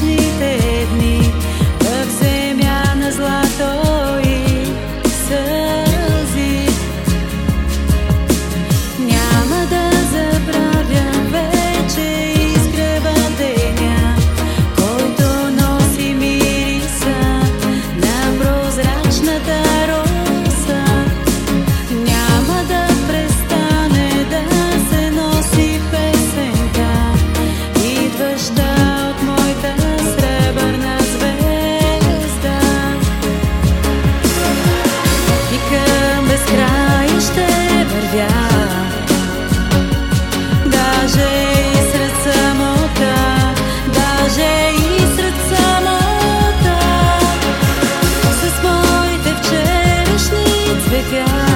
记得。the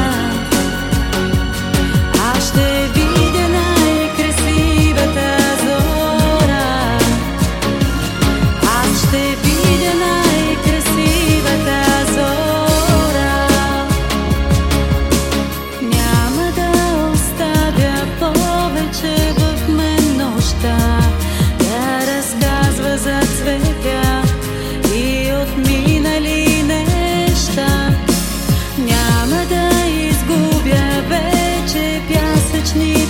ich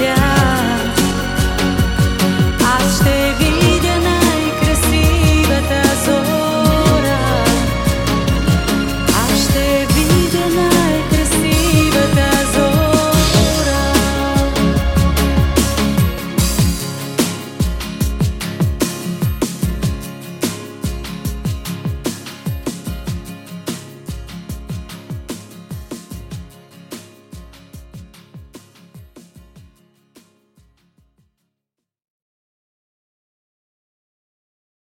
yeah.